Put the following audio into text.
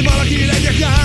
hogy valaki legyek jár